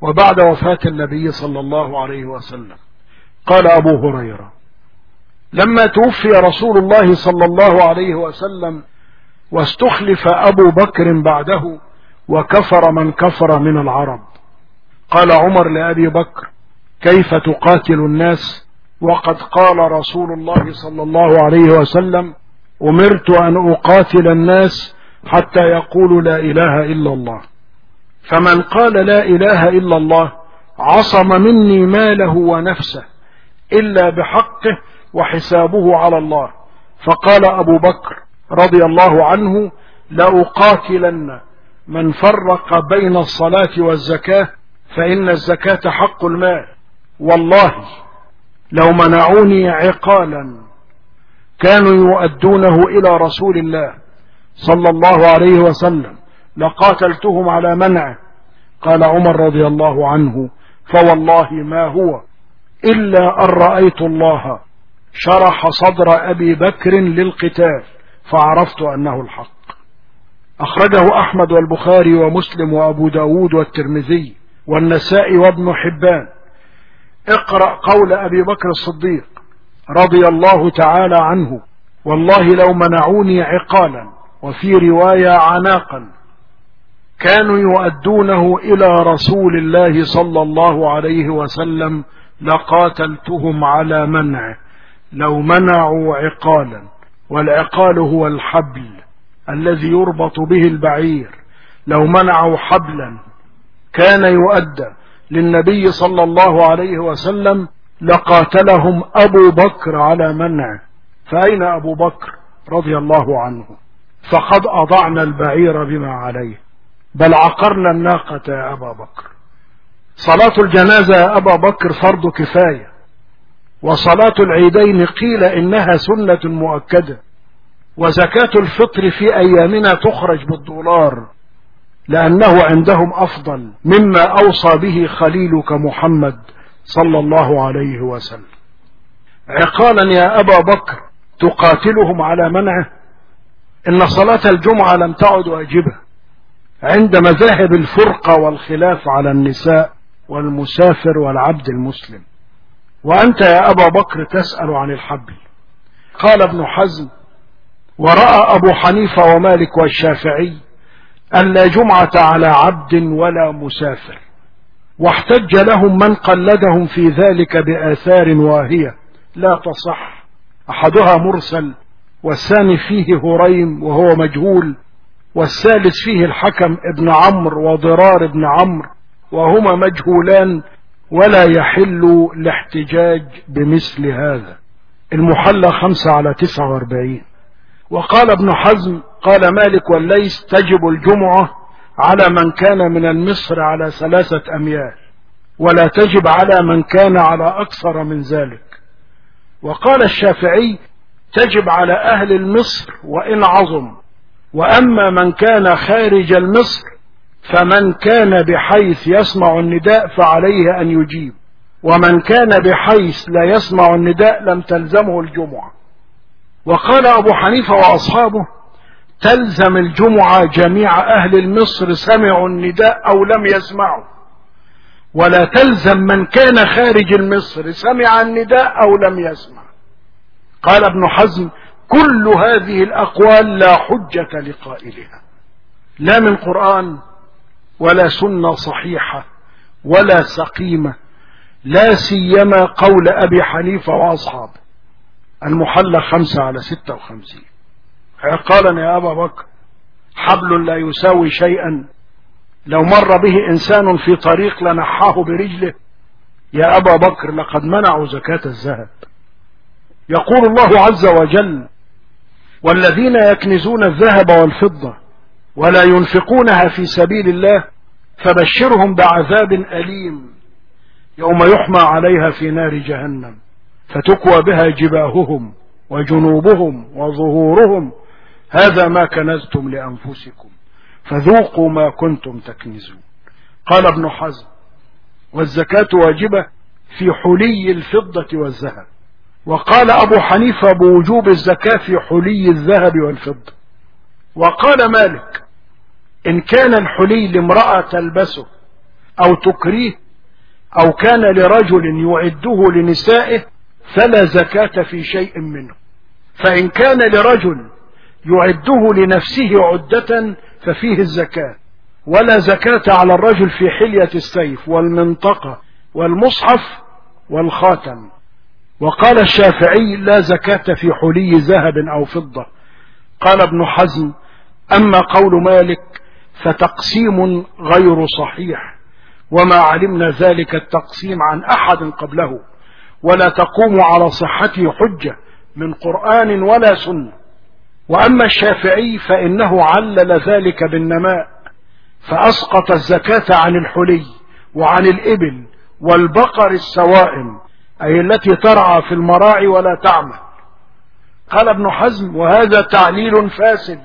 وبعد وفاة النبي صلى الله عليه وسلم. قال أبو هريرة لما توفي رسول الله صلى الله عليه وسلم واستخلف أبو بكر بعده وكفر من كفر من العرب. قال عمر لأبي بكر كيف تقاتل الناس؟ وقد قال رسول الله صلى الله عليه وسلم أمرت أن أقاتل الناس حتى يقولوا لا إله إلا الله. فمن قال لا إله إلا الله عصم مني ماله ونفسه إلا بحقه وحسابه على الله. فقال أبو بكر رضي الله عنه لأقاتلن من فرق بين الصلاة والزكاة فإن الزكاة حق المال. والله لو منعوني عقالا كانوا يؤدونه إلى رسول الله صلى الله عليه وسلم. لقاتلتهم على منعه قال عمر رضي الله عنه فوالله ما هو إلا أن رأيت الله شرح صدر أبي بكر للقتال فعرفت أنه الحق. أخرجه أحمد والبخاري ومسلم وأبو داود والترمذي والنسائي وابن حبان. اقرأ قول أبي بكر الصديق رضي الله تعالى عنه والله لو منعوني عقالا وفي رواية عناقا. كانوا يؤدونه إلى رسول الله صلى الله عليه وسلم لقاتلتهم على منعه لو منعوا عقالا والعقال هو الحبل الذي يربط به البعير لو منعوا حبلا كان يؤدى للنبي صلى الله عليه وسلم لقاتلهم أبو بكر على منعه فأين أبو بكر؟ رضي الله عنه. فقد أضعنا البعير بما عليه. بل عقرنا الناقة يا أبا بكر. صلاة الجنازة يا أبا بكر فرض كفاية. وصلاة العيدين قيل إنها سنة مؤكدة. وزكاة الفطر في أيامنا تخرج بالدولار لأنه عندهم أفضل مما أوصى به خليلك محمد صلى الله عليه وسلم. عقالا يا أبا بكر تقاتلهم على منعه. إن صلاة الجمعة لم تعد واجبة. عند مذاهب الفرقة والخلاف على النساء والمسافر والعبد المسلم. وأنت يا أبا بكر تسأل عن الحبل. قال ابن حزم ورأى أبو حنيفة ومالك والشافعي أن لا جمعة على عبد ولا مسافر واحتج لهم من قلدهم في ذلك بآثار واهية لا تصح. أحدها مرسل والثاني فيه هريم وهو مجهول والثالث فيه الحكم ابن عمرو وضرار ابن عمرو وهما مجهولان ولا يحل الاحتجاج بمثل هذا. المحلى خمسة على تسعة وأربعين. وقال ابن حزم قال مالك والليس تجب الجمعة على من كان من المصر على ثلاثة أميال ولا تجب على من كان على أكثر من ذلك. وقال الشافعي تجب على أهل المصر وإن عظم. وأما من كان خارج المصر فمن كان بحيث يسمع النداء فعليه أن يجيب. ومن كان بحيث لا يسمع النداء لم تلزمه الجمعة. وقال أبو حنيفة وأصحابه تلزم الجمعة جميع أهل المصر سمعوا النداء أو لم يسمعوا. ولا تلزم من كان خارج المصر سمع النداء أو لم يسمع. قال ابن حزم كل هذه الأقوال لا حجة لقائلها. لا من قرآن ولا سنة صحيحة ولا سقيمة. لا سيما قول أبي حنيفة وأصحابه. المحلى خمسة على ستة وخمسين. عقالا يا أبا بكر حبل لا يساوي شيئا. لو مر به إنسان في طريق لنحاه برجله يا أبا بكر لقد منعوا زكاة الذهب. يقول الله عز وجل والذين يكنزون الذهب والفضة ولا ينفقونها في سبيل الله فبشرهم بعذاب أليم يوم يحمى عليها في نار جهنم فتكوى بها جباههم وجنوبهم وظهورهم هذا ما كنزتم لأنفسكم فذوقوا ما كنتم تكنزون قال ابن حزم والزكاة واجبة في حلي الفضة والذهب وقال أبو حنيفة بوجوب الزكاة في حلي الذهب والفضة. وقال مالك إن كان الحلي لامرأة تلبسه أو تكريه أو كان لرجل يعده لنسائه فلا زكاة في شيء منه. فإن كان لرجل يعده لنفسه عدة ففيه الزكاة. ولا زكاة على الرجل في حلية السيف والمنطقة والمصحف والخاتم. وقال الشافعي لا زكاة في حلي ذهب أو فضة. قال ابن حزم أما قول مالك فتقسيم غير صحيح وما علمنا ذلك التقسيم عن أحد قبله. ولا تقوم على صحته حجة من قرآن ولا سنة. وأما الشافعي فإنه علل ذلك بالنماء فأسقط الزكاة عن الحلي وعن الإبل والبقر السوائم أي التي ترعى في المراعي ولا تعمل. قال ابن حزم وهذا تعليل فاسد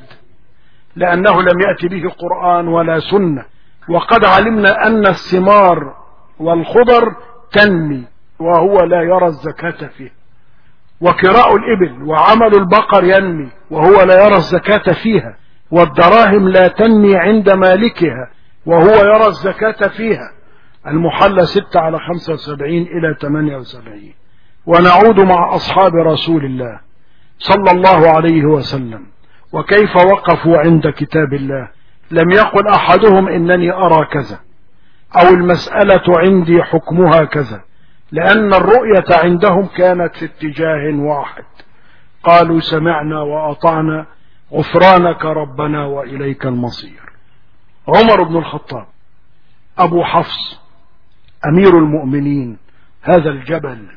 لأنه لم يأتي به قرآن ولا سنة. وقد علمنا أن الثمار والخضر تنمي وهو لا يرى الزكاة فيه. وكراء الإبل وعمل البقر ينمي وهو لا يرى الزكاة فيها. والدراهم لا تنمي عند مالكها وهو يرى الزكاة فيها. المحلى ستة على خمسة وسبعين إلى ثمانية وسبعين. ونعود مع أصحاب رسول الله صلى الله عليه وسلم. وكيف وقفوا عند كتاب الله؟ لم يقل أحدهم إنني أرى كذا أو المسألة عندي حكمها كذا لأن الرؤية عندهم كانت في اتجاه واحد. قالوا سمعنا وأطعنا غفرانك ربنا وإليك المصير. عمر بن الخطاب أبو حفص أمير المؤمنين هذا الجبل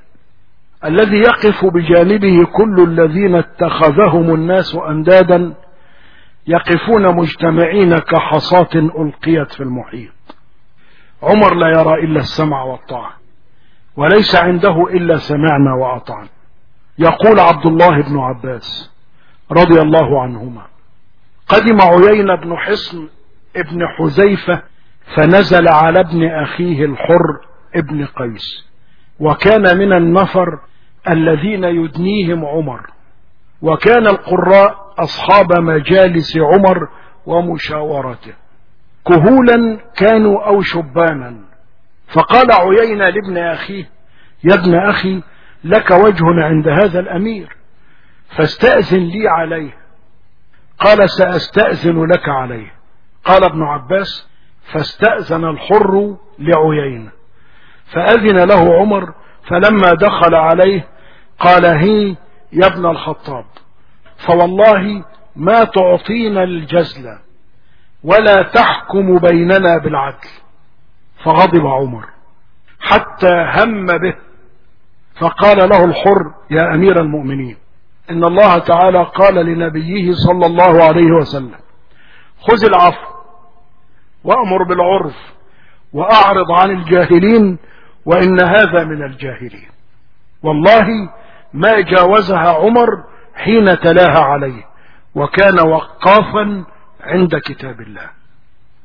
الذي يقف بجانبه كل الذين اتخذهم الناس أندادا يقفون مجتمعين كحصاة ألقيت في المحيط. عمر لا يرى إلا السمع والطاعة وليس عنده إلا سمعنا وأطعنا. يقول عبد الله بن عباس رضي الله عنهما قدم عيين بن حصن ابن حذيفة فنزل على ابن أخيه الحر ابن قيس وكان من النفر الذين يدنيهم عمر وكان القراء أصحاب مجالس عمر ومشاورته. كهولا كانوا أو شبانا. فقال عيينة لابن أخيه يا ابن أخي لك وجه عند هذا الأمير فاستأذن لي عليه. قال سأستأذن لك عليه. قال ابن عباس فاستأذن الحر لعيينة. فأذن له عمر فلما دخل عليه قال هي يا ابن الخطاب فوالله ما تعطينا الجزل ولا تحكم بيننا بالعدل. فغضب عمر حتى هم به فقال له الحر يا أمير المؤمنين إن الله تعالى قال لنبيه صلى الله عليه وسلم خذ العفو وأمر بالعرف وأعرض عن الجاهلين وإن هذا من الجاهلين. والله ما جاوزها عمر حين تلاها عليه وكان وقافا عند كتاب الله.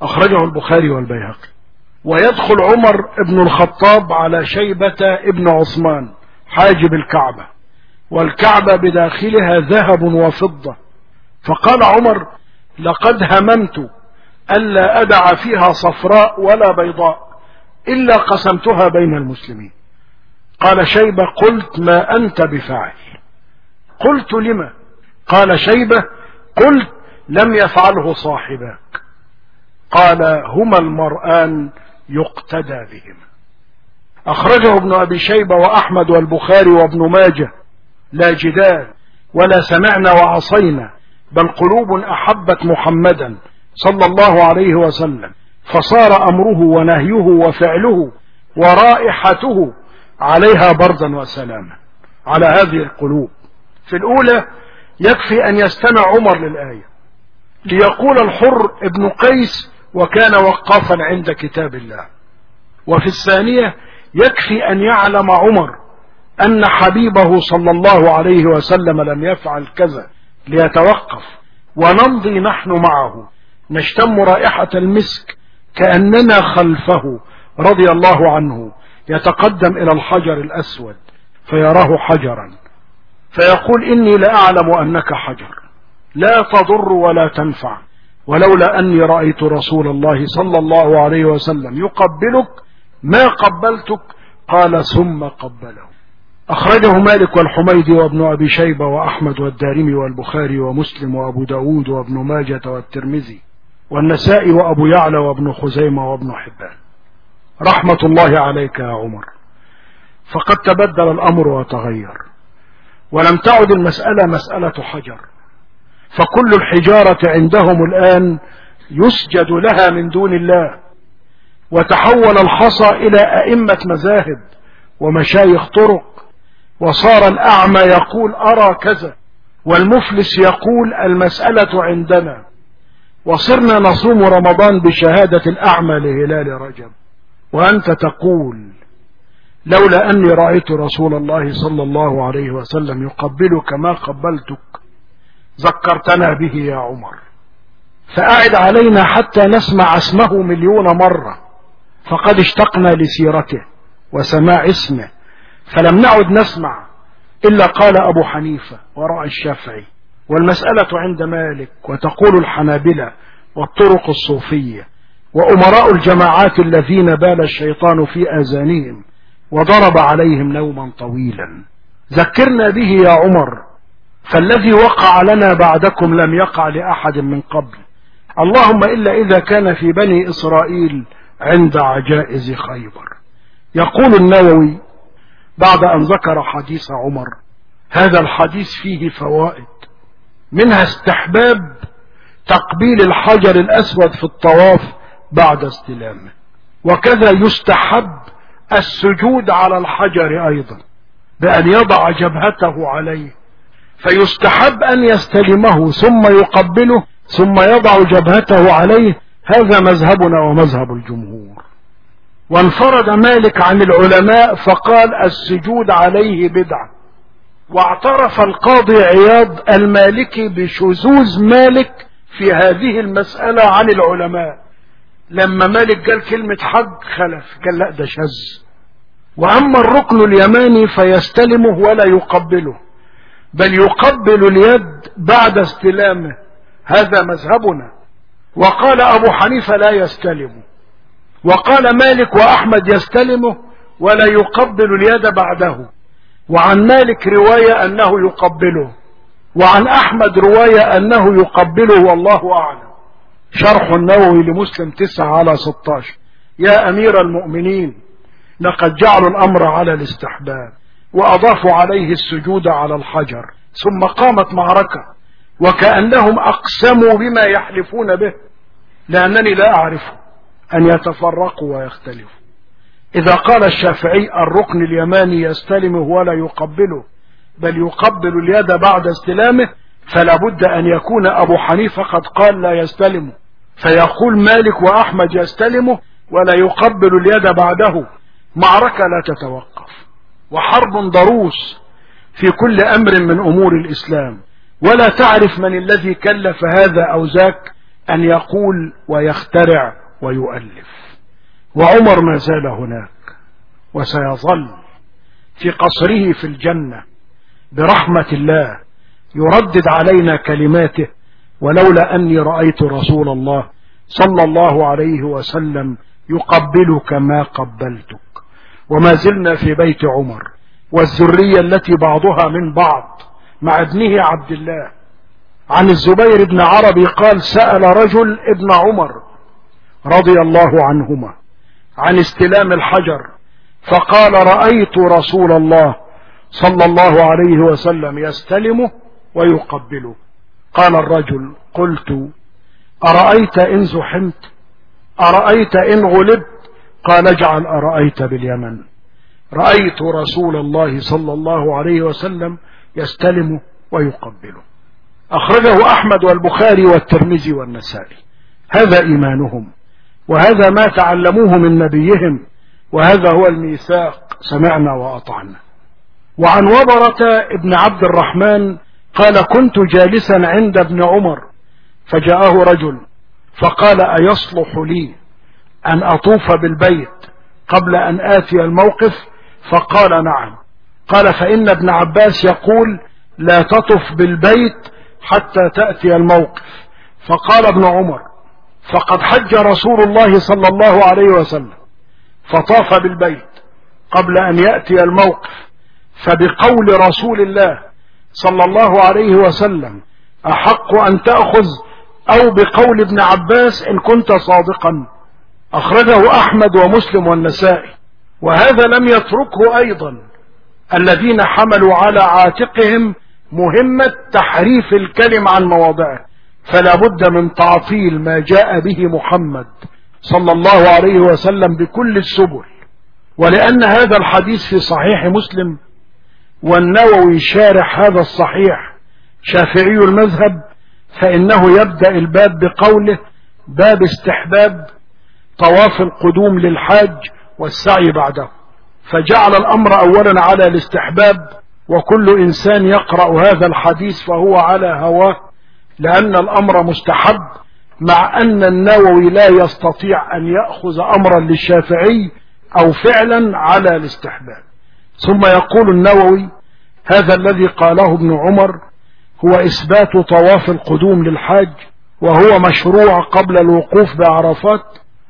أخرجه البخاري والبيهقي. ويدخل عمر ابن الخطاب على شيبة ابن عثمان حاجب الكعبة. والكعبة بداخلها ذهب وفضة. فقال عمر لقد هممت ألا أدع فيها صفراء ولا بيضاء إلا قسمتها بين المسلمين. قال شيبة قلت ما أنت بفاعل. قلت لما؟ قال شيبة قلت لم يفعله صاحباك. قال هما المرآن يقتدى بهما. أخرجه ابن أبي شيبة وأحمد والبخاري وابن ماجه. لا جدال ولا سمعنا وعصينا بل قلوب أحبت محمدا. صلى الله عليه وسلم فصار أمره ونهيه وفعله ورائحته عليها بردا وسلاما على هذه القلوب. في الأولى يكفي أن يستمع عمر للآية ليقول الحر ابن قيس وكان وقافا عند كتاب الله. وفي الثانية يكفي أن يعلم عمر أن حبيبه صلى الله عليه وسلم لم يفعل كذا ليتوقف ونمضي نحن معه. نشتم رائحة المسك كأننا خلفه رضي الله عنه يتقدم إلى الحجر الأسود فيراه حجرا. فيقول إني لأعلم أنك حجر لا تضر ولا تنفع ولولا أني رأيت رسول الله صلى الله عليه وسلم يقبلك ما قبلتك قال ثم قبله. أخرجه مالك والحميدي وابن أبي شيبة وأحمد والدارمي والبخاري ومسلم وأبو داود وابن ماجة والترمذي. والنسائي وأبو يعلى وابن خزيمة وابن حبان. رحمة الله عليك يا عمر. فقد تبدل الأمر وتغير. ولم تعد المسألة مسألة حجر. فكل الحجارة عندهم الآن يسجد لها من دون الله. وتحول الحصى إلى أئمة مذاهب ومشايخ طرق. وصار الأعمى يقول أرى كذا والمفلس يقول المسألة عندنا. وصرنا نصوم رمضان بشهادة الأعمى لهلال رجب. وأنت تقول لولا أني رأيت رسول الله صلى الله عليه وسلم يقبلك ما قبلتك ذكرتنا به يا عمر. فأعد علينا حتى نسمع اسمه مليون مرة. فقد اشتقنا لسيرته وسماع اسمه. فلم نعد نسمع إلا قال أبو حنيفة ورأى الشافعي. والمسألة عند مالك وتقول الحنابلة والطرق الصوفية وأمراء الجماعات الذين بال الشيطان في آذانهم وضرب عليهم نوما طويلا. ذكرنا به يا عمر فالذي وقع لنا بعدكم لم يقع لأحد من قبل. اللهم إلا إذا كان في بني إسرائيل عند عجائز خيبر. يقول النووي بعد أن ذكر حديث عمر هذا الحديث فيه فوائد. منها استحباب تقبيل الحجر الأسود في الطواف بعد استلامه. وكذا يستحب السجود على الحجر أيضا بأن يضع جبهته عليه. فيستحب أن يستلمه ثم يقبله ثم يضع جبهته عليه. هذا مذهبنا ومذهب الجمهور. وانفرد مالك عن العلماء فقال السجود عليه بدعة. واعترف القاضي عياض المالكي بشذوذ مالك في هذه المسألة عن العلماء. لما مالك قال كلمة حج خلف. قال لا ده شذ. وأما الركن اليماني فيستلمه ولا يقبله. بل يقبل اليد بعد استلامه. هذا مذهبنا. وقال أبو حنيفة لا يستلمه وقال مالك وأحمد يستلمه ولا يقبل اليد بعده. وعن مالك رواية أنه يقبله وعن أحمد رواية أنه يقبله والله أعلم. شرح النووي لمسلم تسعة على ستاشر. يا أمير المؤمنين لقد جعلوا الأمر على الاستحباب وأضافوا عليه السجود على الحجر ثم قامت معركة وكأنهم أقسموا بما يحلفون به لأنني لا أعرفه أن يتفرقوا ويختلفوا. إذا قال الشافعي الركن اليماني يستلمه ولا يقبله بل يقبل اليد بعد استلامه فلا بد أن يكون أبو حنيفة قد قال لا يستلمه. فيقول مالك وأحمد يستلمه ولا يقبل اليد بعده. معركة لا تتوقف. وحرب ضروس في كل أمر من أمور الإسلام. ولا تعرف من الذي كلف هذا أو ذاك أن يقول ويخترع ويؤلف. وعمر ما زال هناك وسيظل في قصره في الجنة برحمة الله يردد علينا كلماته ولولا أني رأيت رسول الله صلى الله عليه وسلم يقبلك ما قبلتك. وما زلنا في بيت عمر والذرية التي بعضها من بعض مع ابنه عبد الله. عن الزبير بن عربي قال سأل رجل ابن عمر رضي الله عنهما عن استلام الحجر فقال رأيت رسول الله صلى الله عليه وسلم يستلمه ويقبله قال الرجل قلت أرأيت إن زحمت؟ أرأيت إن غلبت؟ قال اجعل أرأيت باليمن. رأيت رسول الله صلى الله عليه وسلم يستلمه ويقبله أخرجه أحمد والبخاري والترمذي والنسائي. هذا إيمانهم. وهذا ما تعلموه من نبيهم وهذا هو الميثاق سمعنا وأطعنا. وعن وبرة ابن عبد الرحمن قال كنت جالسا عند ابن عمر فجاءه رجل فقال أيصلح لي أن أطوف بالبيت قبل أن آتي الموقف؟ فقال نعم. قال فإن ابن عباس يقول لا تطف بالبيت حتى تأتي الموقف. فقال ابن عمر فقد حج رسول الله صلى الله عليه وسلم فطاف بالبيت قبل أن يأتي الموقف فبقول رسول الله صلى الله عليه وسلم أحق أن تأخذ أو بقول ابن عباس إن كنت صادقا؟ أخرجه أحمد ومسلم والنسائي وهذا لم يتركه أيضا الذين حملوا على عاتقهم مهمة تحريف الكلم عن مواضعه. فلا بد من تعطيل ما جاء به محمد صلى الله عليه وسلم بكل السبل. ولأن هذا الحديث في صحيح مسلم والنووي شارح هذا الصحيح شافعي المذهب فإنه يبدأ الباب بقوله باب استحباب طواف القدوم للحاج والسعي بعده. فجعل الأمر أولا على الاستحباب وكل إنسان يقرأ هذا الحديث فهو على هواه. لأن الأمر مستحب مع أن النووي لا يستطيع أن يأخذ أمرا للشافعي أو فعلا على الاستحباب. ثم يقول النووي هذا الذي قاله ابن عمر هو إثبات طواف القدوم للحاج وهو مشروع قبل الوقوف بعرفات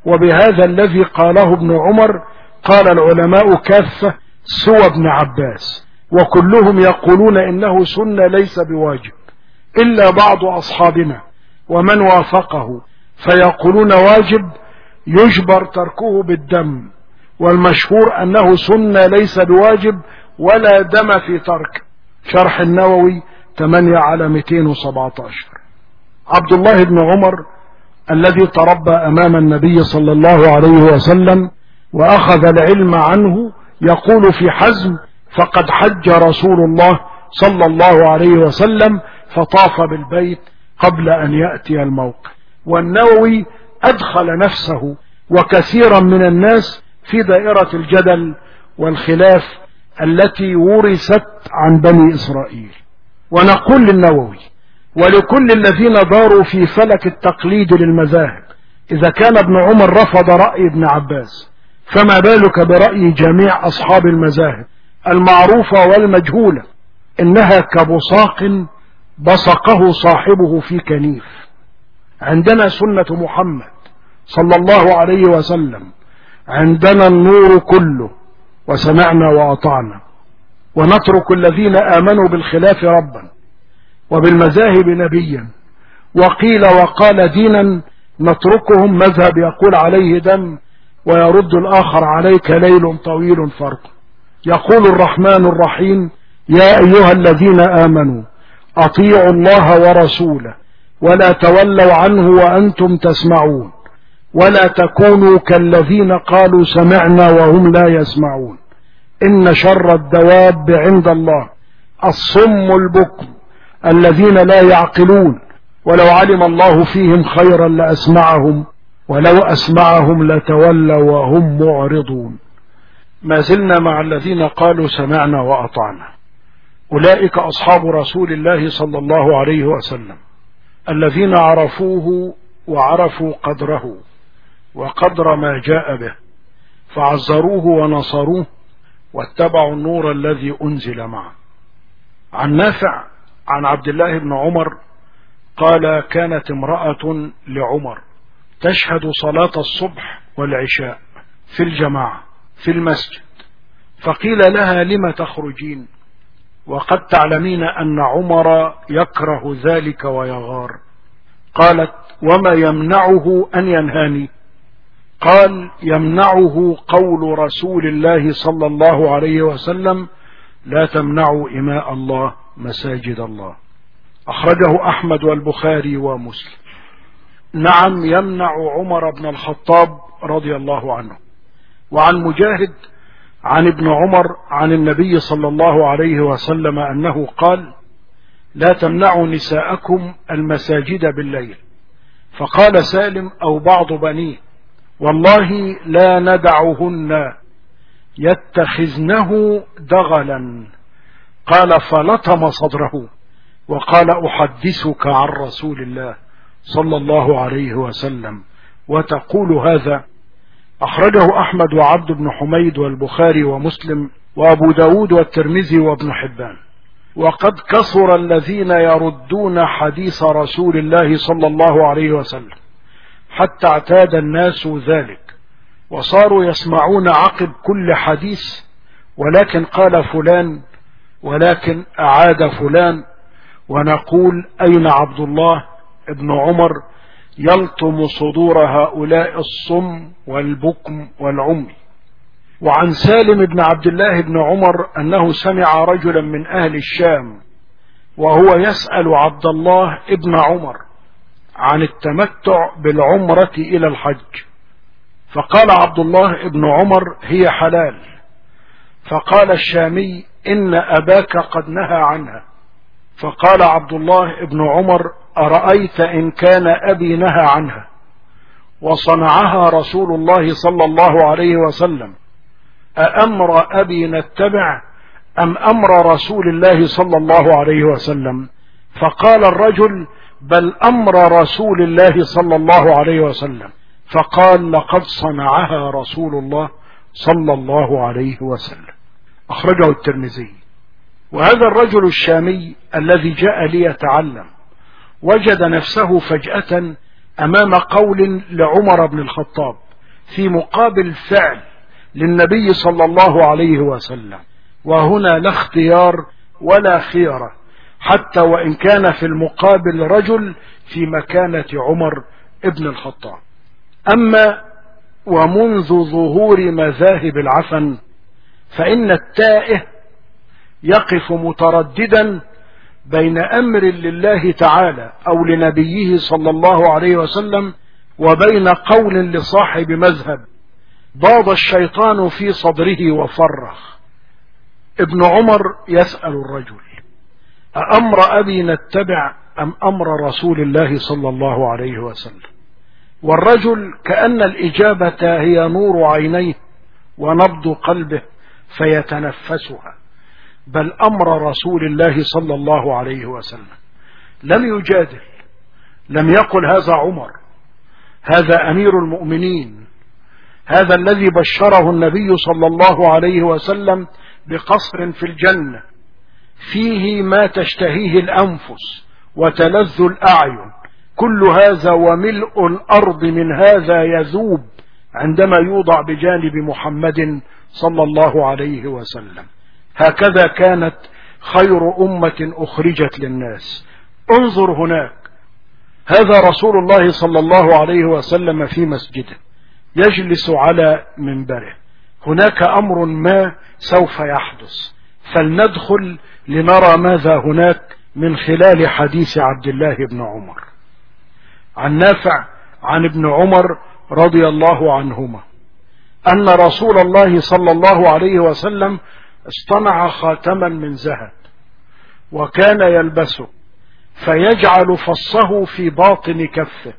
وبهذا الذي قاله ابن عمر قال العلماء كافة سوى ابن عباس وكلهم يقولون إنه سنة ليس بواجب. إلا بعض أصحابنا. ومن وافقه فيقولون واجب يجبر تركه بالدم. والمشهور أنه سنة ليس بواجب ولا دم في ترك. شرح النووي 8 على 217 عبد الله بن عمر الذي تربى أمام النبي صلى الله عليه وسلم وأخذ العلم عنه يقول في حزم فقد حج رسول الله صلى الله عليه وسلم فطاف بالبيت قبل أن يأتي الموقف والنووي أدخل نفسه وكثيرا من الناس في دائرة الجدل والخلاف التي ورثت عن بني إسرائيل. ونقول للنووي ولكل الذين داروا في فلك التقليد للمذاهب إذا كان ابن عمر رفض رأي ابن عباس فما بالك برأي جميع أصحاب المذاهب؟ المعروفة والمجهولة إنها كبصاق بصقه صاحبه في كنيف. عندنا سنة محمد صلى الله عليه وسلم. عندنا النور كله وسمعنا وأطعنا. ونترك الذين آمنوا بالخلاف ربا وبالمذاهب نبيا. وقيل وقال دينا نتركهم مذهب يقول عليه دم ويرد الآخر عليك ليل طويل فرق. يقول الرحمن الرحيم يا أيها الذين آمنوا أطيعوا الله ورسوله ولا تولوا عنه وأنتم تسمعون ولا تكونوا كالذين قالوا سمعنا وهم لا يسمعون إن شر الدواب عند الله الصم البكم الذين لا يعقلون ولو علم الله فيهم خيرا لأسمعهم ولو أسمعهم لتولوا وهم معرضون ما زلنا مع الذين قالوا سمعنا وأطعنا أولئك أصحاب رسول الله صلى الله عليه وسلم الذين عرفوه وعرفوا قدره وقدر ما جاء به فعزروه ونصروه واتبعوا النور الذي أنزل معه. عن نافع عن عبد الله بن عمر قال كانت امرأة لعمر تشهد صلاة الصبح والعشاء في الجماعة في المسجد فقيل لها لم تخرجين؟ وقد تعلمين أن عمر يكره ذلك ويغار. قالت وما يمنعه أن ينهاني؟ قال يمنعه قول رسول الله صلى الله عليه وسلم لا تمنعوا إماء الله مساجد الله أخرجه أحمد والبخاري ومسلم. نعم يمنع عمر بن الخطاب رضي الله عنه. وعن مجاهد عن ابن عمر عن النبي صلى الله عليه وسلم أنه قال لا تمنعوا نساءكم المساجد بالليل فقال سالم أو بعض بنيه والله لا ندعهن يتخذنه دغلا قال فلطم صدره وقال أحدثك عن رسول الله صلى الله عليه وسلم وتقول هذا أخرجه أحمد وعبد بن حميد والبخاري ومسلم وأبو داود والترمذي وابن حبان. وقد كثر الذين يردون حديث رسول الله صلى الله عليه وسلم حتى اعتاد الناس ذلك وصاروا يسمعون عقب كل حديث ولكن قال فلان ولكن أعاد فلان ونقول أين عبد الله ابن عمر يلطم صدور هؤلاء الصم والبكم والعمي وعن سالم بن عبد الله بن عمر أنه سمع رجلا من أهل الشام وهو يسأل عبد الله ابن عمر عن التمتع بالعمرة إلى الحج. فقال عبد الله ابن عمر هي حلال. فقال الشامي إن أباك قد نهى عنها. فقال عبد الله ابن عمر أرأيت إن كان أبي نهى عنها وصنعها رسول الله صلى الله عليه وسلم. أأمر أبي نتبع أم أمر رسول الله صلى الله عليه وسلم؟ فقال الرجل بل أمر رسول الله صلى الله عليه وسلم. فقال لقد صنعها رسول الله صلى الله عليه وسلم. أخرجه الترمذي. وهذا الرجل الشامي الذي جاء ليتعلم. وجد نفسه فجأة أمام قول لعمر بن الخطاب في مقابل فعل للنبي صلى الله عليه وسلم وهنا لا اختيار ولا خيرة حتى وإن كان في المقابل رجل في مكانة عمر ابن الخطاب. أما ومنذ ظهور مذاهب العفن فإن التائه يقف مترددا بين أمر لله تعالى أو لنبيه صلى الله عليه وسلم وبين قول لصاحب مذهب باض الشيطان في صدره وفرخ. ابن عمر يسأل الرجل أأمر أبي نتبع أم أمر رسول الله صلى الله عليه وسلم؟ والرجل كأن الإجابة هي نور عينيه ونبض قلبه فيتنفسها. بل أمر رسول الله صلى الله عليه وسلم. لم يجادل لم يقل هذا عمر هذا أمير المؤمنين هذا الذي بشره النبي صلى الله عليه وسلم بقصر في الجنة. فيه ما تشتهيه الأنفس وتلذ الأعين. كل هذا وملء الأرض من هذا يذوب عندما يوضع بجانب محمد صلى الله عليه وسلم. هكذا كانت خير أمة أخرجت للناس. انظر هناك. هذا رسول الله صلى الله عليه وسلم في مسجده. يجلس على منبره. هناك أمر ما سوف يحدث. فلندخل لنرى ماذا هناك من خلال حديث عبد الله بن عمر. عن نافع عن ابن عمر رضي الله عنهما. أن رسول الله صلى الله عليه وسلم اصطنع خاتما من ذهب وكان يلبسه فيجعل فصه في باطن كفه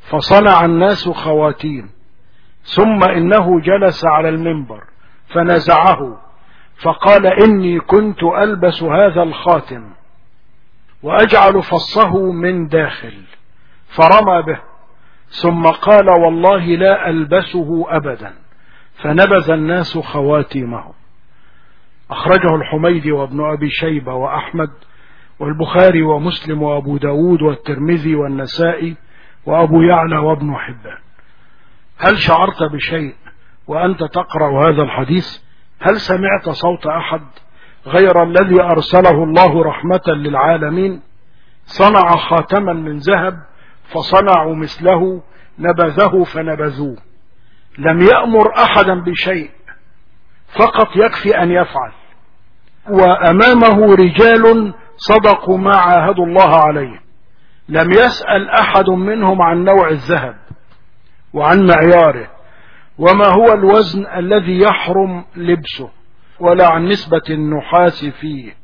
فصنع الناس خواتيم ثم إنه جلس على المنبر فنزعه فقال إني كنت ألبس هذا الخاتم وأجعل فصه من داخل فرمى به ثم قال والله لا ألبسه أبدا فنبذ الناس خواتيمهم. أخرجه الحميدي وابن أبي شيبة وأحمد والبخاري ومسلم وأبو داود والترمذي والنسائي وأبو يعلى وابن حبان. هل شعرت بشيء وأنت تقرأ هذا الحديث؟ هل سمعت صوت أحد غير الذي أرسله الله رحمة للعالمين؟ صنع خاتما من ذهب فصنعوا مثله نبذه فنبذوه. لم يأمر أحدا بشيء فقط يكفي أن يفعل. وأمامه رجال صدقوا ما عاهدوا الله عليه. لم يسأل أحد منهم عن نوع الذهب وعن معياره. وما هو الوزن الذي يحرم لبسه ولا عن نسبة النحاس فيه.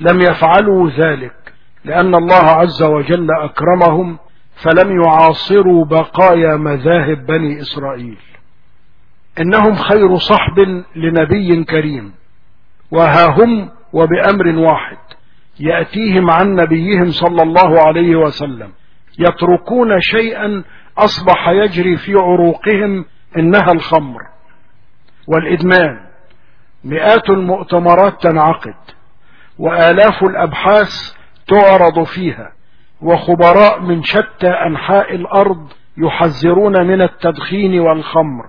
لم يفعلوا ذلك لأن الله عز وجل أكرمهم فلم يعاصروا بقايا مذاهب بني إسرائيل. إنهم خير صحب لنبي كريم. وها هم وبأمر واحد يأتيهم عن نبيهم صلى الله عليه وسلم يتركون شيئا أصبح يجري في عروقهم إنها الخمر والإدمان. مئات المؤتمرات تنعقد وآلاف الأبحاث تعرض فيها وخبراء من شتى أنحاء الأرض يحذرون من التدخين والخمر.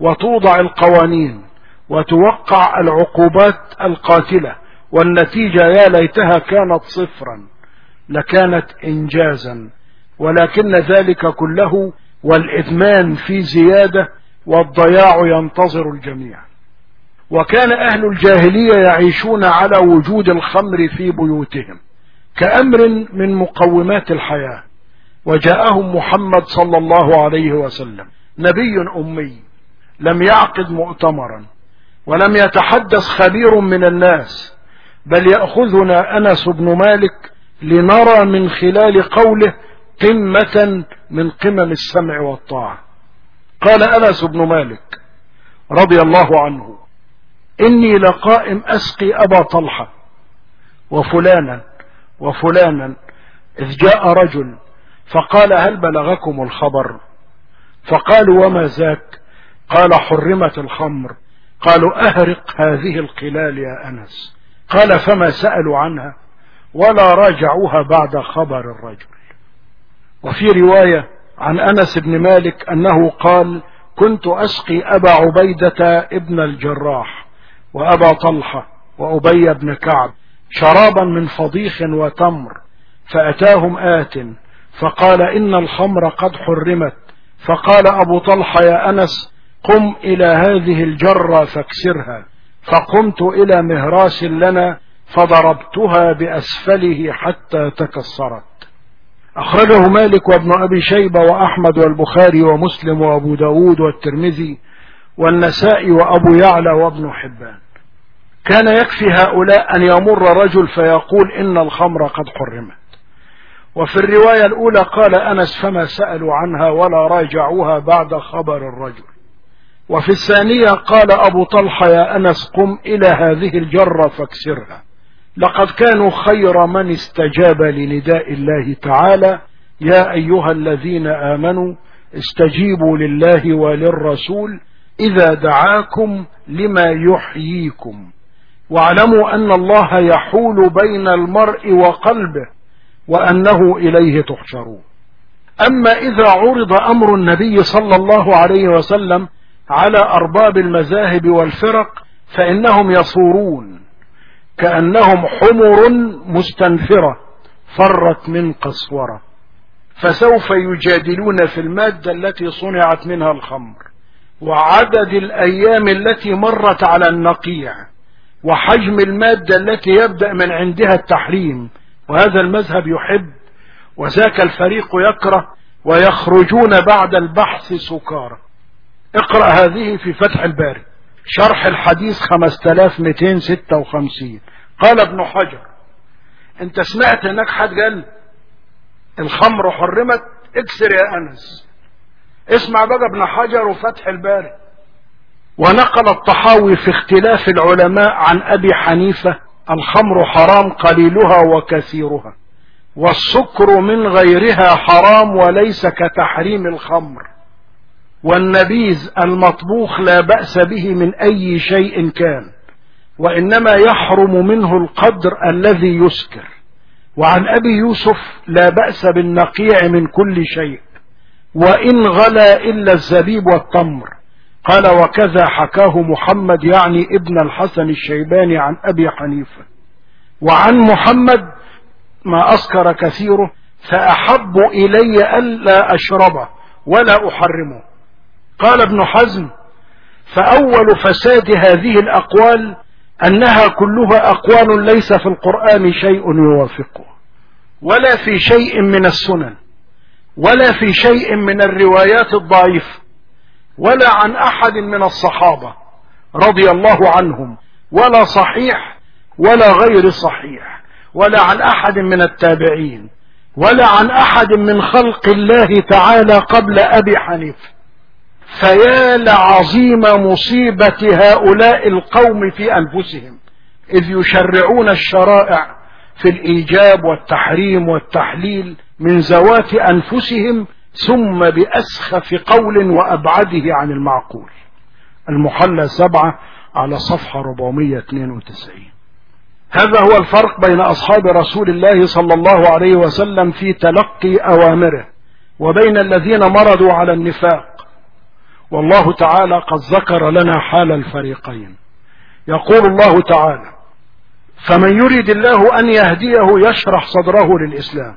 وتوضع القوانين وتوقع العقوبات القاتلة والنتيجة يا ليتها كانت صفرا لكانت إنجازا. ولكن ذلك كله والإدمان في زيادة والضياع ينتظر الجميع. وكان أهل الجاهلية يعيشون على وجود الخمر في بيوتهم كأمر من مقومات الحياة. وجاءهم محمد صلى الله عليه وسلم نبي أمي. لم يعقد مؤتمرا ولم يتحدث خبير من الناس بل يأخذنا أنس بن مالك لنرى من خلال قوله قمة من قمم السمع والطاعة. قال أنس بن مالك رضي الله عنه إني لقائم أسقي أبا طلحة وفلانا وفلانا إذ جاء رجل فقال هل بلغكم الخبر؟ فقالوا وما ذاك قال حرمت الخمر. قالوا أهرق هذه القلال يا أنس. قال فما سألوا عنها؟ ولا راجعوها بعد خبر الرجل. وفي رواية عن أنس بن مالك أنه قال كنت أسقي أبا عبيدة ابن الجراح وأبا طلحة وأبي بن كعب شرابا من فضيخ وتمر فأتاهم آت فقال إن الخمر قد حرمت فقال أبو طلحة يا أنس قم إلى هذه الجرة فاكسرها. فقمت إلى مهراس لنا فضربتها بأسفله حتى تكسرت. أخرجه مالك وابن أبي شيبة وأحمد والبخاري ومسلم وأبو داود والترمذي والنسائي وأبو يعلى وابن حبان. كان يكفي هؤلاء أن يمر رجل فيقول إن الخمر قد حرمت. وفي الرواية الأولى قال أنس فما سألوا عنها ولا راجعوها بعد خبر الرجل. وفي الثانية قال أبو طلحة يا أنس قم إلى هذه الجرة فاكسرها. لقد كانوا خير من استجاب لنداء الله تعالى. يا أيها الذين آمنوا استجيبوا لله وللرسول إذا دعاكم لما يحييكم. واعلموا أن الله يحول بين المرء وقلبه وأنه إليه تحشرون. أما إذا عرض أمر النبي صلى الله عليه وسلم على أرباب المذاهب والفرق فإنهم يصورون كأنهم حمر مستنفرة فرت من قسورة فسوف يجادلون في المادة التي صنعت منها الخمر وعدد الأيام التي مرت على النقيع وحجم المادة التي يبدأ من عندها التحريم وهذا المذهب يحب وذاك الفريق يكره ويخرجون بعد البحث سكارى اقرأ هذه في فتح الباري. شرح الحديث 5256 قال ابن حجر انت سمعت هناك حد قال الخمر حرمت؟ اكسر يا انس. اسمع بقى ابن حجر وفتح الباري. ونقل الطحاوي في اختلاف العلماء عن أبي حنيفة الخمر حرام قليلها وكثيرها والسكر من غيرها حرام وليس كتحريم الخمر. والنبيذ المطبوخ لا بأس به من أي شيء كان وإنما يحرم منه القدر الذي يسكر. وعن أبي يوسف لا بأس بالنقيع من كل شيء وإن غلا إلا الزبيب والتمر. قال وكذا حكاه محمد يعني ابن الحسن الشيباني عن أبي حنيفة. وعن محمد ما أسكر كثيره فأحب إلي ألا أشربه ولا أحرمه. قال ابن حزم فأول فساد هذه الأقوال أنها كلها أقوال ليس في القرآن شيء يوافقه ولا في شيء من السنن ولا في شيء من الروايات الضعيفة ولا عن أحد من الصحابة رضي الله عنهم ولا صحيح ولا غير صحيح ولا عن أحد من التابعين ولا عن أحد من خلق الله تعالى قبل أبي حنيفة. فيا لعظيم مصيبة هؤلاء القوم في أنفسهم. إذ يشرعون الشرائع في الإيجاب والتحريم والتحليل من ذوات أنفسهم ثم بأسخف قول وأبعده عن المعقول. المحلى سبعة على صفحة 492 هذا هو الفرق بين أصحاب رسول الله صلى الله عليه وسلم في تلقي أوامره وبين الذين مرضوا على النفاق والله تعالى قد ذكر لنا حال الفريقين. يقول الله تعالى فمن يريد الله أن يهديه يشرح صدره للإسلام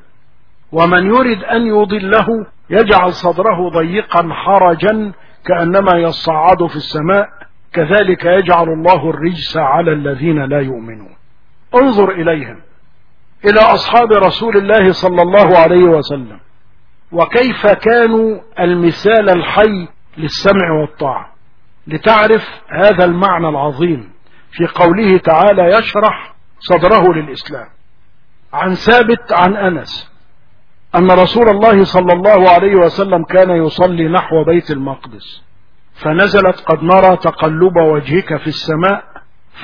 ومن يريد أن يضله يجعل صدره ضيقا حرجا كأنما يصعد في السماء كذلك يجعل الله الرجس على الذين لا يؤمنون. انظر إليهم إلى أصحاب رسول الله صلى الله عليه وسلم وكيف كانوا المثال الحي للسمع والطاعة. لتعرف هذا المعنى العظيم في قوله تعالى يشرح صدره للإسلام. عن ثابت عن أنس أن رسول الله صلى الله عليه وسلم كان يصلي نحو بيت المقدس. فنزلت قد نرى تقلب وجهك في السماء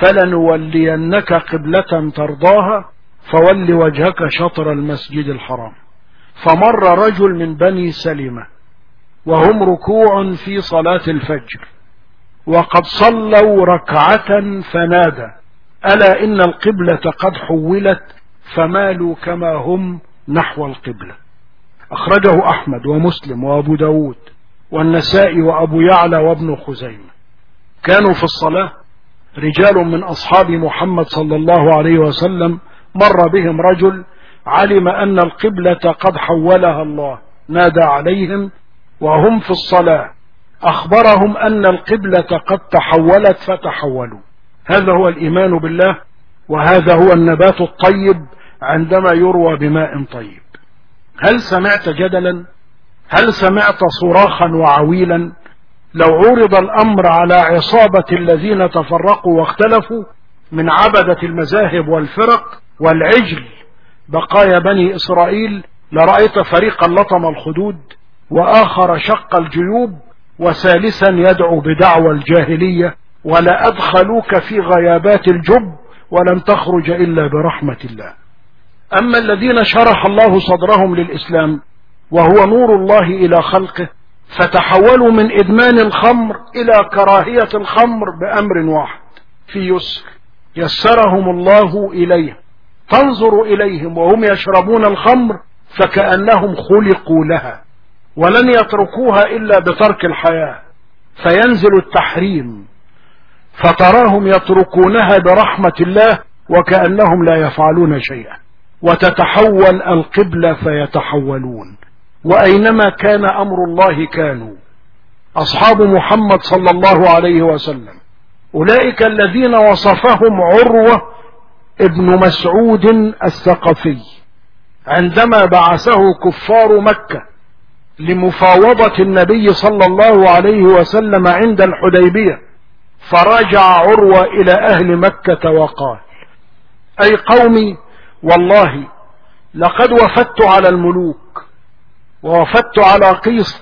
فلنولينك قبلة ترضاها فول وجهك شطر المسجد الحرام. فمر رجل من بني سلمة وهم ركوع في صلاة الفجر. وقد صلوا ركعة فنادى. ألا إن القبلة قد حولت فمالوا كما هم نحو القبلة. أخرجه أحمد ومسلم وأبو داود والنسائي وأبو يعلى وابن خزيمة. كانوا في الصلاة رجال من أصحاب محمد صلى الله عليه وسلم. مر بهم رجل علم أن القبلة قد حولها الله. نادى عليهم وهم في الصلاة. أخبرهم أن القبلة قد تحولت فتحولوا. هذا هو الإيمان بالله وهذا هو النبات الطيب عندما يروى بماء طيب. هل سمعت جدلا؟ هل سمعت صراخا وعويلا؟ لو عرض الأمر على عصابة الذين تفرقوا واختلفوا من عبدة المذاهب والفرق والعجل بقايا بني إسرائيل لرأيت فريقا لطم الخدود وآخر شق الجيوب وثالثا يدعو بدعوى الجاهلية ولا أدخلوك في غيابات الجب ولن تخرج إلا برحمة الله. أما الذين شرح الله صدرهم للإسلام وهو نور الله إلى خلقه فتحولوا من إدمان الخمر إلى كراهية الخمر بأمر واحد في يسر. يسرهم الله إليه. تنظر إليهم وهم يشربون الخمر فكأنهم خلقوا لها. ولن يتركوها إلا بترك الحياة. فينزل التحريم. فتراهم يتركونها برحمة الله وكأنهم لا يفعلون شيئا. وتتحول القبلة فيتحولون. وأينما كان أمر الله كانوا. أصحاب محمد صلى الله عليه وسلم. أولئك الذين وصفهم عروة ابن مسعود الثقفي. عندما بعثه كفار مكة لمفاوضة النبي صلى الله عليه وسلم عند الحديبية. فرجع عروة إلى أهل مكة وقال أي قومي والله لقد وفدت على الملوك ووفدت على قيصر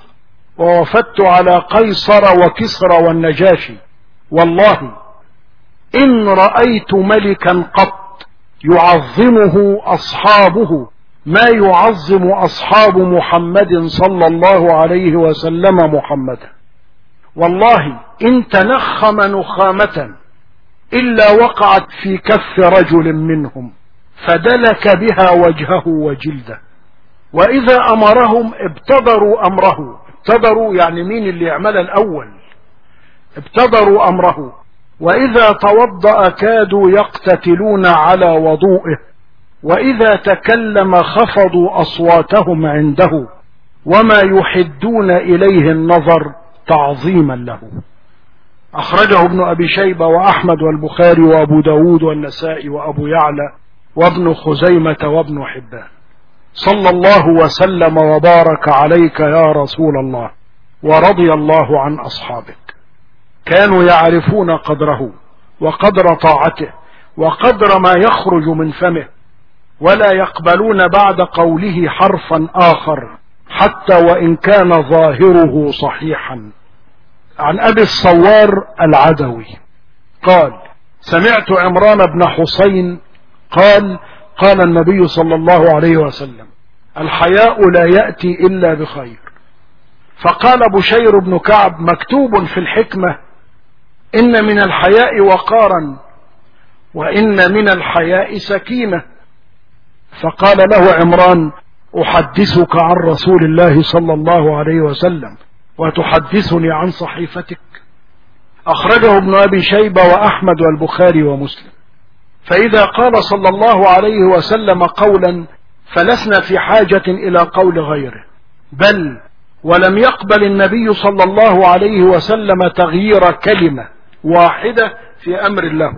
ووفدت على قيصر وكسرى والنجاشي. والله إن رأيت ملكا قط يعظمه أصحابه. ما يعظم أصحاب محمد صلى الله عليه وسلم محمدا. والله إن تنخم نخامة إلا وقعت في كف رجل منهم فدلك بها وجهه وجلده. وإذا أمرهم ابتدروا أمره ابتدروا يعني مين اللي يعمل الأول؟ ابتدروا أمره. وإذا توضأ كادوا يقتتلون على وضوئه وإذا تكلم خفضوا أصواتهم عنده وما يحدون إليه النظر تعظيما له. أخرجه ابن أبي شيبة وأحمد والبخاري وأبو داود والنسائي وأبو يعلى وابن خزيمة وابن حبان. صلى الله وسلم وبارك عليك يا رسول الله ورضي الله عن أصحابك. كانوا يعرفون قدره وقدر طاعته وقدر ما يخرج من فمه ولا يقبلون بعد قوله حرفا آخر حتى وإن كان ظاهره صحيحا. عن أبي الصوار العدوي قال سمعت عمران بن حسين قال قال النبي صلى الله عليه وسلم الحياء لا يأتي إلا بخير. فقال بشير بن كعب مكتوب في الحكمة إن من الحياء وقارا وإن من الحياء سكينة. فقال له عمران أحدثك عن رسول الله صلى الله عليه وسلم وتحدثني عن صحيفتك. أخرجه ابن أبي شيبة وأحمد والبخاري ومسلم. فإذا قال صلى الله عليه وسلم قولا فلسنا في حاجة إلى قول غيره. بل ولم يقبل النبي صلى الله عليه وسلم تغيير كلمة واحدة في أمر له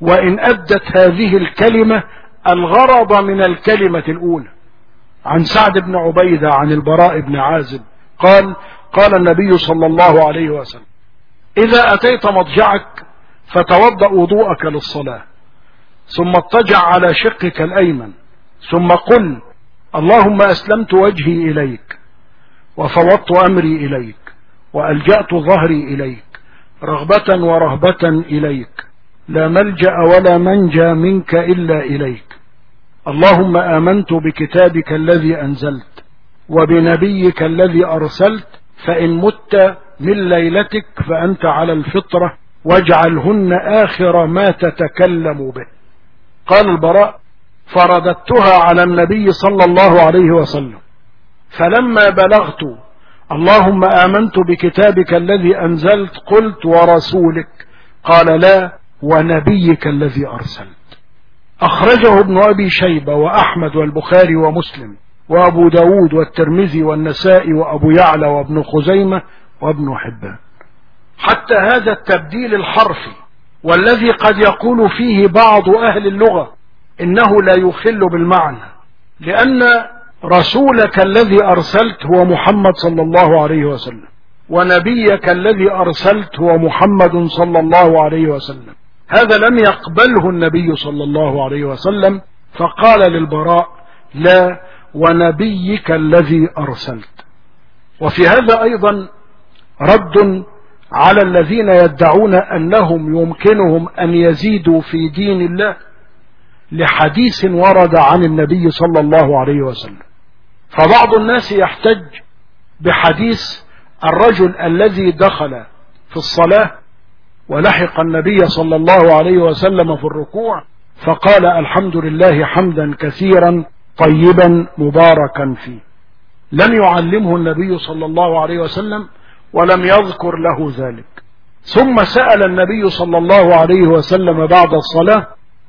وإن أدت هذه الكلمة الغرض من الكلمة الأولى عن سعد بن عبيدة عن البراء بن عازب قال قال النبي صلى الله عليه وسلم إذا أتيت مضجعك فتوضأ وضوءك للصلاة ثم اضطجع على شقك الأيمن ثم قل اللهم أسلمت وجهي إليك وفوضت أمري إليك وألجأت ظهري إليك رغبة ورهبة إليك. لا ملجأ ولا منجى منك إلا إليك. اللهم آمنت بكتابك الذي أنزلت وبنبيك الذي أرسلت فإن مت من ليلتك فأنت على الفطرة واجعلهن آخر ما تتكلم به. قال البراء فرددتها على النبي صلى الله عليه وسلم. فلما بلغت اللهم آمنت بكتابك الذي أنزلت قلت ورسولك. قال لا ونبيك الذي أرسلت أخرجه ابن أبي شيبة وأحمد والبخاري ومسلم وأبو داود والترمذي والنسائي وأبو يعلى وابن خزيمة وابن حبان. حتى هذا التبديل الحرفي والذي قد يقول فيه بعض أهل اللغة إنه لا يخل بالمعنى لأن رسولك الذي أرسلت هو محمد صلى الله عليه وسلم ونبيك الذي أرسلت هو محمد صلى الله عليه وسلم. هذا لم يقبله النبي صلى الله عليه وسلم فقال للبراء لا ونبيك الذي أرسلت. وفي هذا أيضا رد على الذين يدعون أنهم يمكنهم أن يزيدوا في دين الله لحديث ورد عن النبي صلى الله عليه وسلم. فبعض الناس يحتج بحديث الرجل الذي دخل في الصلاة ولحق النبي صلى الله عليه وسلم في الركوع فقال الحمد لله حمدا كثيرا طيبا مباركا فيه. لم يعلمه النبي صلى الله عليه وسلم ولم يذكر له ذلك. ثم سأل النبي صلى الله عليه وسلم بعد الصلاة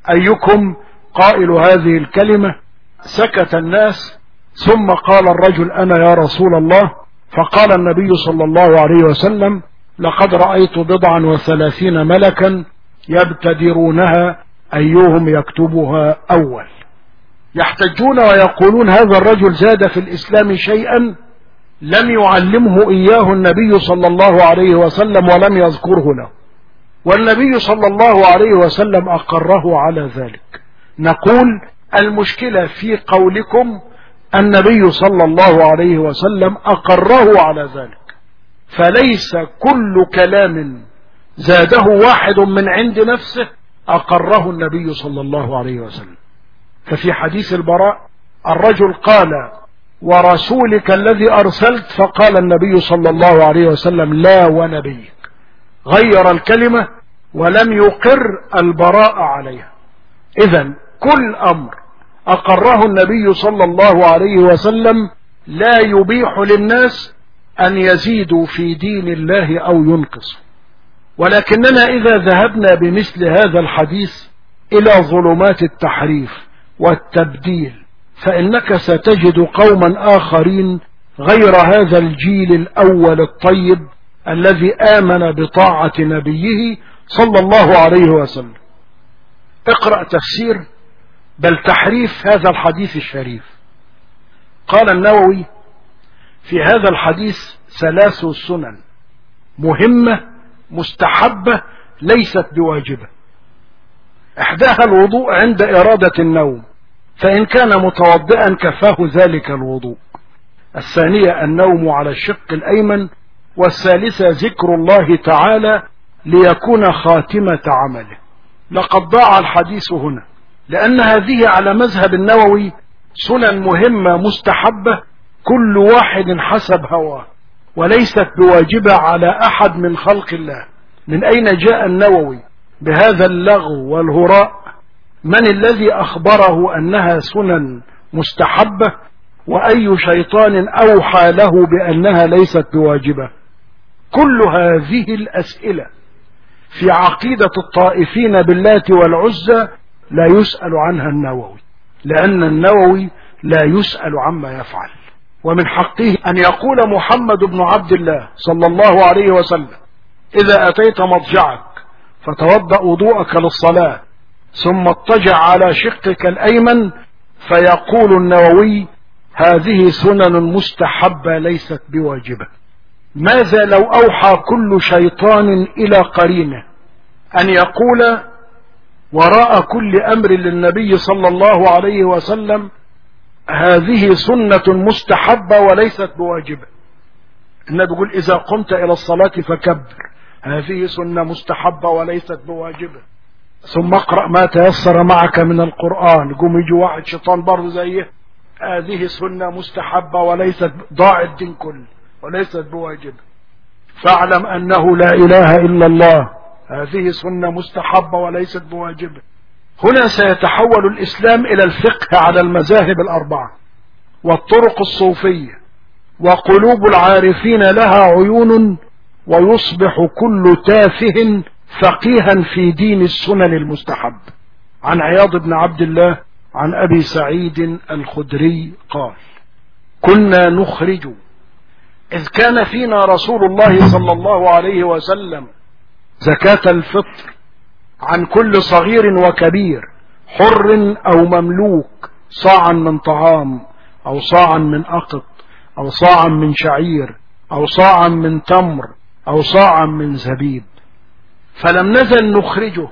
أيكم قائل هذه الكلمة؟ سكت الناس. ثم قال الرجل أنا يا رسول الله. فقال النبي صلى الله عليه وسلم لقد رأيت بضعا وثلاثين ملكا يبتدرونها أيهم يكتبها أول. يحتجون ويقولون هذا الرجل زاد في الإسلام شيئا لم يعلمه إياه النبي صلى الله عليه وسلم ولم يذكره له. والنبي صلى الله عليه وسلم أقره على ذلك. نقول المشكلة في قولكم النبي صلى الله عليه وسلم أقره على ذلك. فليس كل كلام زاده واحد من عند نفسه أقره النبي صلى الله عليه وسلم. ففي حديث البراء الرجل قال ورسولك الذي أرسلت؟ فقال النبي صلى الله عليه وسلم لا ونبيك. غير الكلمة ولم يقر البراء عليها. إذا كل أمر أقره النبي صلى الله عليه وسلم لا يبيح للناس أن يزيدوا في دين الله أو ينقصوا. ولكننا إذا ذهبنا بمثل هذا الحديث إلى ظلمات التحريف والتبديل فإنك ستجد قوما آخرين غير هذا الجيل الأول الطيب الذي آمن بطاعة نبيه صلى الله عليه وسلم. اقرأ تفسير بل تحريف هذا الحديث الشريف. قال النووي في هذا الحديث ثلاث سنن مهمة مستحبة ليست بواجبة. إحداها الوضوء عند إرادة النوم فإن كان متوضئا كفاه ذلك الوضوء. الثانية النوم على الشق الأيمن والثالثة ذكر الله تعالى ليكون خاتمة عمله. لقد ضاع الحديث هنا لأن هذه على مذهب النووي سنن مهمة مستحبة كل واحد حسب هواه وليست بواجبة على أحد من خلق الله. من أين جاء النووي؟ بهذا اللغو والهراء. من الذي أخبره أنها سنن مستحبة؟ وأي شيطان أوحى له بأنها ليست بواجبة؟ كل هذه الأسئلة في عقيدة الطائفين باللات والعزى لا يسأل عنها النووي لأن النووي لا يسأل عما يفعل. ومن حقه أن يقول محمد بن عبد الله صلى الله عليه وسلم إذا أتيت مضجعك فتوضأ وضوءك للصلاة ثم اضطجع على شقك الأيمن فيقول النووي هذه سنن مستحبة ليست بواجبة. ماذا لو أوحى كل شيطان إلى قرينه أن يقول وراء كل أمر للنبي صلى الله عليه وسلم هذه سنة مستحبة وليست بواجبة النبي يقول إذا قمت إلى الصلاة فكبر. هذه سنة مستحبة وليست بواجبة ثم اقرأ ما تيسر معك من القرآن. قوم يجي واحد شيطان برضه زيه. هذه سنة مستحبة وليست ضاع الدين كله. وليست بواجبة فاعلم أنه لا إله إلا الله. هذه سنة مستحبة وليست بواجبة هنا سيتحول الإسلام إلى الفقه على المذاهب الأربعة والطرق الصوفية وقلوب العارفين لها عيون ويصبح كل تافه فقيها في دين السنن المستحب. عن عياض بن عبد الله عن أبي سعيد الخدري قال كنا نخرج إذ كان فينا رسول الله صلى الله عليه وسلم زكاة الفطر عن كل صغير وكبير حر أو مملوك صاعا من طعام أو صاعا من أقط أو صاعا من شعير أو صاعا من تمر أو صاعا من زبيب. فلم نزل نخرجه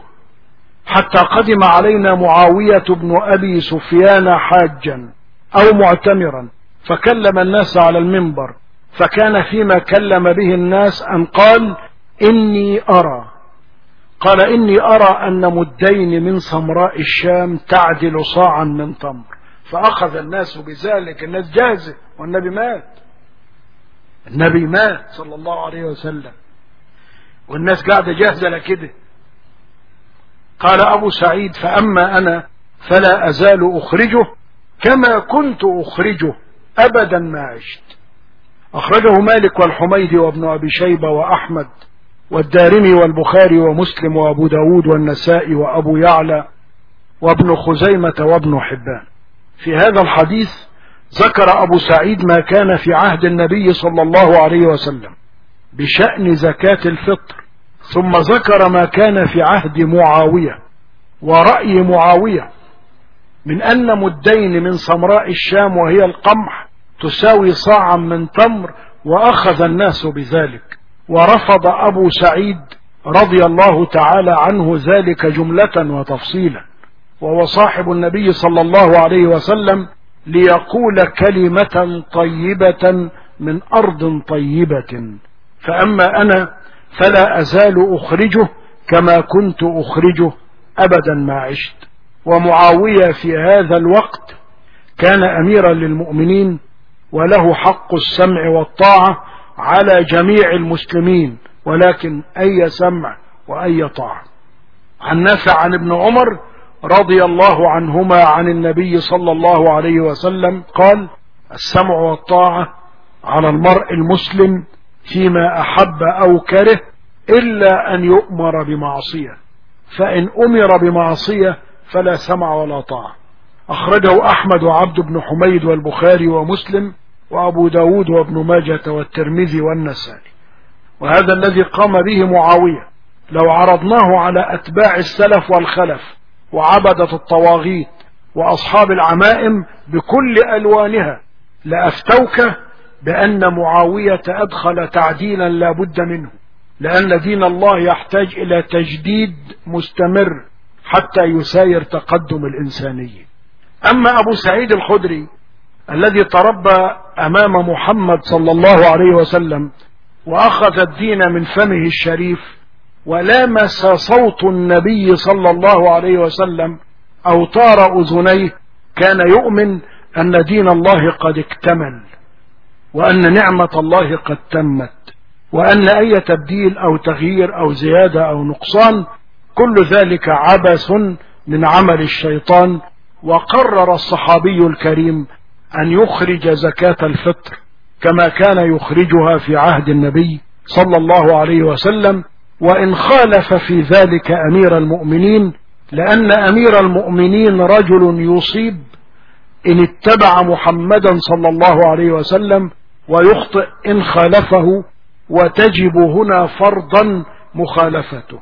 حتى قدم علينا معاوية بن أبي سفيان حاجا أو معتمرا فكلم الناس على المنبر فكان فيما كلم به الناس أن قال إني أرى. قال إني أرى أن مدين من سمراء الشام تعدل صاعا من تمر. فأخذ الناس بذلك. الناس جاهزة والنبي مات. النبي مات صلى الله عليه وسلم. والناس قاعدة جاهزة لكده. قال أبو سعيد فأما أنا فلا أزال أخرجه كما كنت أخرجه أبدا ما عشت. أخرجه مالك والحميدي وابن أبي شيبة وأحمد. والدارمي والبخاري ومسلم وأبو داود والنسائي وأبو يعلى وابن خزيمة وابن حبان. في هذا الحديث ذكر أبو سعيد ما كان في عهد النبي صلى الله عليه وسلم بشأن زكاة الفطر ثم ذكر ما كان في عهد معاوية ورأي معاوية من أن مدين من سمراء الشام وهي القمح تساوي صاعا من تمر وأخذ الناس بذلك. ورفض أبو سعيد رضي الله تعالى عنه ذلك جملة وتفصيلا وهو صاحب النبي صلى الله عليه وسلم ليقول كلمة طيبة من أرض طيبة. فأما أنا فلا أزال أخرجه كما كنت أخرجه أبدا ما عشت. ومعاوية في هذا الوقت كان أميرا للمؤمنين وله حق السمع والطاعة على جميع المسلمين ولكن أي سمع وأي طاعة. عن نافع عن ابن عمر رضي الله عنهما عن النبي صلى الله عليه وسلم قال السمع والطاعة على المرء المسلم فيما أحب أو كره إلا أن يؤمر بمعصية فإن أمر بمعصية فلا سمع ولا طاعة. أخرجه أحمد وعبد بن حميد والبخاري ومسلم وأبو داود وابن ماجة والترمذي والنسائي. وهذا الذي قام به معاوية. لو عرضناه على أتباع السلف والخلف وعبدة الطواغيت وأصحاب العمائم بكل ألوانها لأفتوك بأن معاوية أدخل تعديلا لا بد منه لأن دين الله يحتاج إلى تجديد مستمر حتى يساير تقدم الإنسانية أما أبو سعيد الخدري الذي تربى أمام محمد صلى الله عليه وسلم وأخذ الدين من فمه الشريف ولامس صوت النبي صلى الله عليه وسلم أو طار أذنيه كان يؤمن أن دين الله قد اكتمل وأن نعمة الله قد تمت وأن أي تبديل أو تغيير أو زيادة أو نقصان كل ذلك عبث من عمل الشيطان وقرر الصحابي الكريم أن يخرج زكاة الفطر كما كان يخرجها في عهد النبي صلى الله عليه وسلم وإن خالف في ذلك أمير المؤمنين لأن أمير المؤمنين رجل يصيب إن اتبع محمدا صلى الله عليه وسلم ويخطئ إن خالفه وتجب هنا فرضا مخالفته.